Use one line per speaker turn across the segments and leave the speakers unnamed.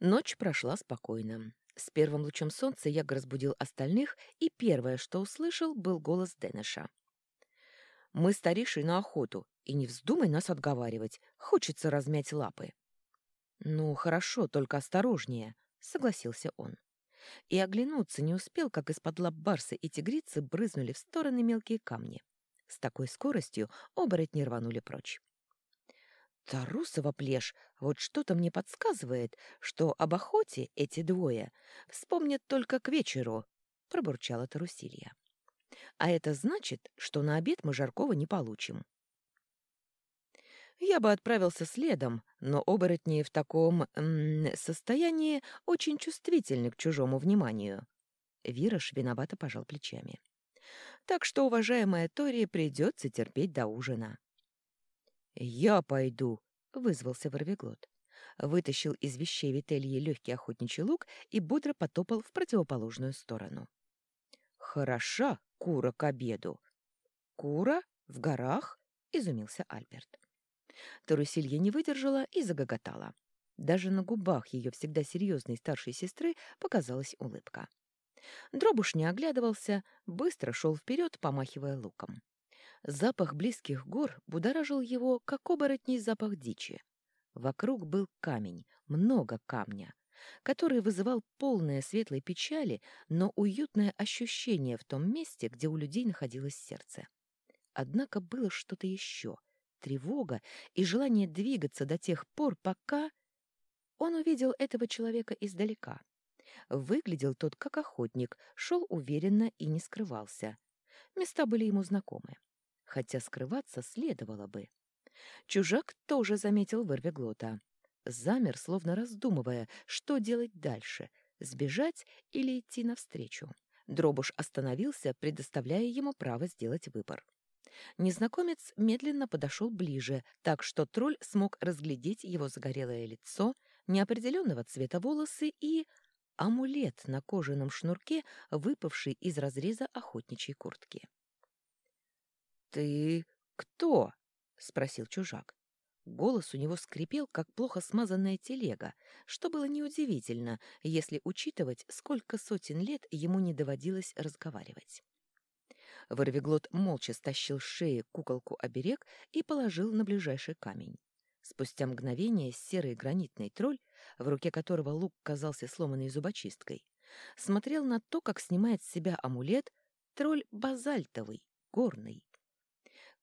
Ночь прошла спокойно. С первым лучом солнца я разбудил остальных, и первое, что услышал, был голос Денеша. «Мы старейший на охоту, и не вздумай нас отговаривать. Хочется размять лапы». «Ну, хорошо, только осторожнее», — согласился он. И оглянуться не успел, как из-под лап барса и тигрицы брызнули в стороны мелкие камни. С такой скоростью оборотни рванули прочь. Тарусова плешь, вот что-то мне подсказывает, что об охоте эти двое вспомнят только к вечеру, — пробурчала Тарусилья. А это значит, что на обед мы Жаркова не получим. Я бы отправился следом, но оборотни в таком м -м, состоянии очень чувствительны к чужому вниманию. Вираж виновато пожал плечами. Так что, уважаемая Тори, придется терпеть до ужина. «Я пойду», — вызвался Ворвиглот. Вытащил из вещей Вительи легкий охотничий лук и бодро потопал в противоположную сторону. «Хороша кура к обеду!» «Кура? В горах?» — изумился Альберт. Тарусилья не выдержала и загоготала. Даже на губах ее всегда серьезной старшей сестры показалась улыбка. Дробуш не оглядывался, быстро шел вперед, помахивая луком. Запах близких гор будоражил его, как оборотний запах дичи. Вокруг был камень, много камня, который вызывал полное светлой печали, но уютное ощущение в том месте, где у людей находилось сердце. Однако было что-то еще — тревога и желание двигаться до тех пор, пока... Он увидел этого человека издалека. Выглядел тот как охотник, шел уверенно и не скрывался. Места были ему знакомы хотя скрываться следовало бы. Чужак тоже заметил вырвиглота. Замер, словно раздумывая, что делать дальше — сбежать или идти навстречу. Дробуш остановился, предоставляя ему право сделать выбор. Незнакомец медленно подошел ближе, так что тролль смог разглядеть его загорелое лицо, неопределенного цвета волосы и амулет на кожаном шнурке, выпавший из разреза охотничьей куртки. «Ты кто?» — спросил чужак. Голос у него скрипел, как плохо смазанная телега, что было неудивительно, если учитывать, сколько сотен лет ему не доводилось разговаривать. Ворвиглот молча стащил с шеи куколку-оберег и положил на ближайший камень. Спустя мгновение серый гранитный тролль, в руке которого лук казался сломанной зубочисткой, смотрел на то, как снимает с себя амулет тролль базальтовый, горный.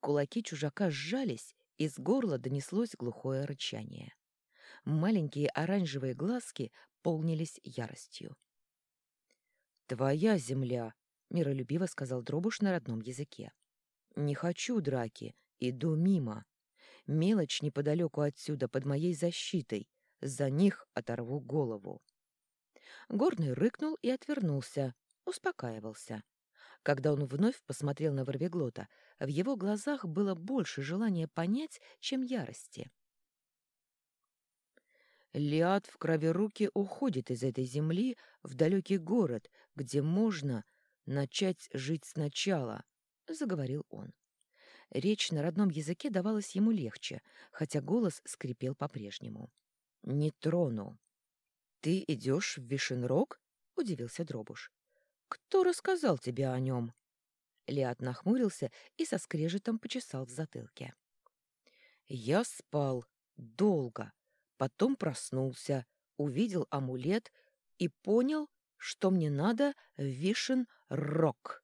Кулаки чужака сжались, из горла донеслось глухое рычание. Маленькие оранжевые глазки полнились яростью. «Твоя земля!» — миролюбиво сказал Дробуш на родном языке. «Не хочу драки, иду мимо. Мелочь неподалеку отсюда, под моей защитой. За них оторву голову». Горный рыкнул и отвернулся, успокаивался. Когда он вновь посмотрел на Ворвиглота, в его глазах было больше желания понять, чем ярости. Лиад в крови руки уходит из этой земли в далекий город, где можно начать жить сначала, — заговорил он. Речь на родном языке давалась ему легче, хотя голос скрипел по-прежнему. «Не трону». «Ты идешь в Вишенрог?» — удивился Дробуш. «Кто рассказал тебе о нем?» Лиад нахмурился и со скрежетом почесал в затылке. «Я спал. Долго. Потом проснулся, увидел амулет и понял, что мне надо в Вишен-Рок.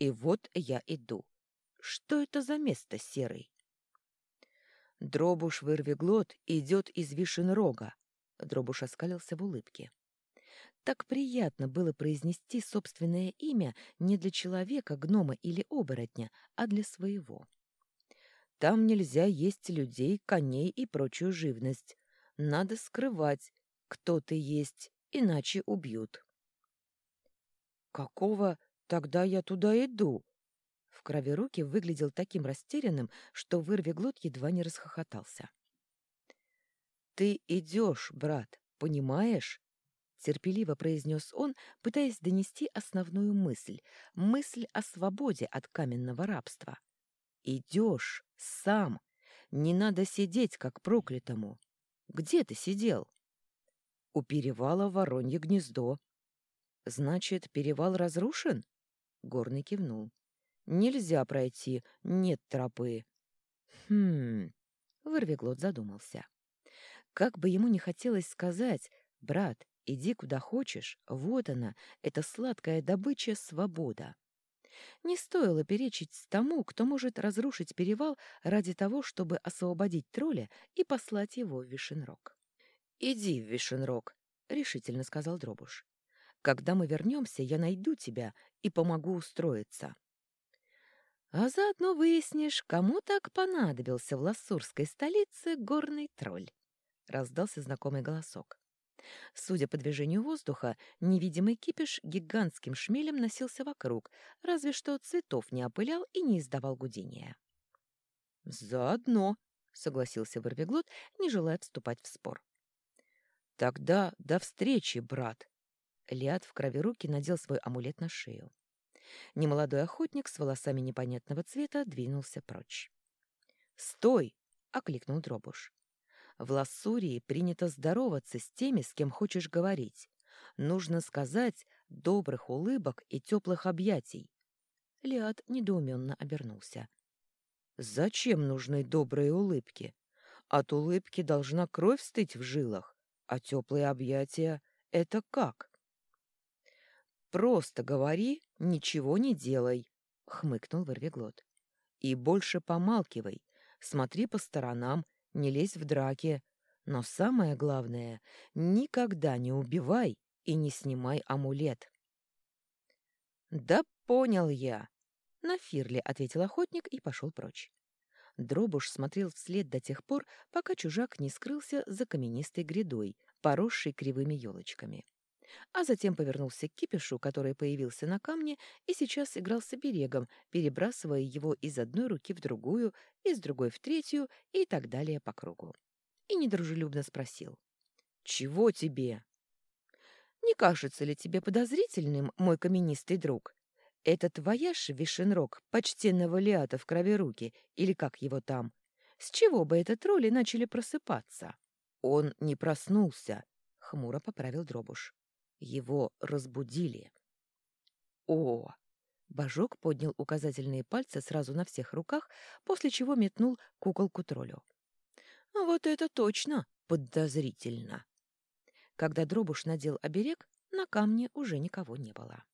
И вот я иду. Что это за место серый?» Дробуш вырвиглот идет из Вишенрога. Дробуш оскалился в улыбке. Так приятно было произнести собственное имя не для человека, гнома или оборотня, а для своего. Там нельзя есть людей, коней и прочую живность. Надо скрывать, кто ты есть, иначе убьют. «Какого тогда я туда иду?» В крови руки выглядел таким растерянным, что вырвиглот едва не расхохотался. «Ты идешь, брат, понимаешь? Терпеливо произнес он, пытаясь донести основную мысль, мысль о свободе от каменного рабства. «Идешь сам. Не надо сидеть, как проклятому. Где ты сидел?» У перевала Воронье гнездо. Значит, перевал разрушен? Горный кивнул. Нельзя пройти, нет тропы. Хм. Вырвиглот задумался. Как бы ему не хотелось сказать, брат, иди куда хочешь, вот она, эта сладкая добыча свобода. Не стоило перечить тому, кто может разрушить перевал ради того, чтобы освободить тролля и послать его в Вишенрог. «Иди в Вишенрог», — решительно сказал Дробуш. «Когда мы вернемся, я найду тебя и помогу устроиться». А заодно выяснишь, кому так понадобился в лассурской столице горный тролль. Раздался знакомый голосок. Судя по движению воздуха, невидимый кипиш гигантским шмелем носился вокруг, разве что цветов не опылял и не издавал гудения. «Заодно», — согласился Ворвиглот, не желая вступать в спор. «Тогда до встречи, брат!» Лиад в крови руки надел свой амулет на шею. Немолодой охотник с волосами непонятного цвета двинулся прочь. «Стой!» — окликнул Дробуш. В Лассурии принято здороваться с теми, с кем хочешь говорить. Нужно сказать добрых улыбок и теплых объятий. Лиад недоуменно обернулся. Зачем нужны добрые улыбки? От улыбки должна кровь стыть в жилах, а теплые объятия — это как? Просто говори, ничего не делай, — хмыкнул Ворвиглот. И больше помалкивай, смотри по сторонам не лезь в драки. Но самое главное, никогда не убивай и не снимай амулет. «Да понял я!» — на Фирле ответил охотник и пошел прочь. Дробуш смотрел вслед до тех пор, пока чужак не скрылся за каменистой грядой, поросшей кривыми елочками. А затем повернулся к кипишу, который появился на камне и сейчас играл с оберегом, перебрасывая его из одной руки в другую, из другой в третью и так далее по кругу. И недружелюбно спросил. «Чего тебе?» «Не кажется ли тебе подозрительным, мой каменистый друг? Это твоя ж Вишенрог, почтенного Лиата в крови руки, или как его там? С чего бы этот тролли начали просыпаться?» «Он не проснулся», — хмуро поправил Дробуш. Его разбудили. О! Божок поднял указательные пальцы сразу на всех руках, после чего метнул куколку троллю. Вот это точно подозрительно. Когда Дробуш надел оберег, на камне уже никого не было.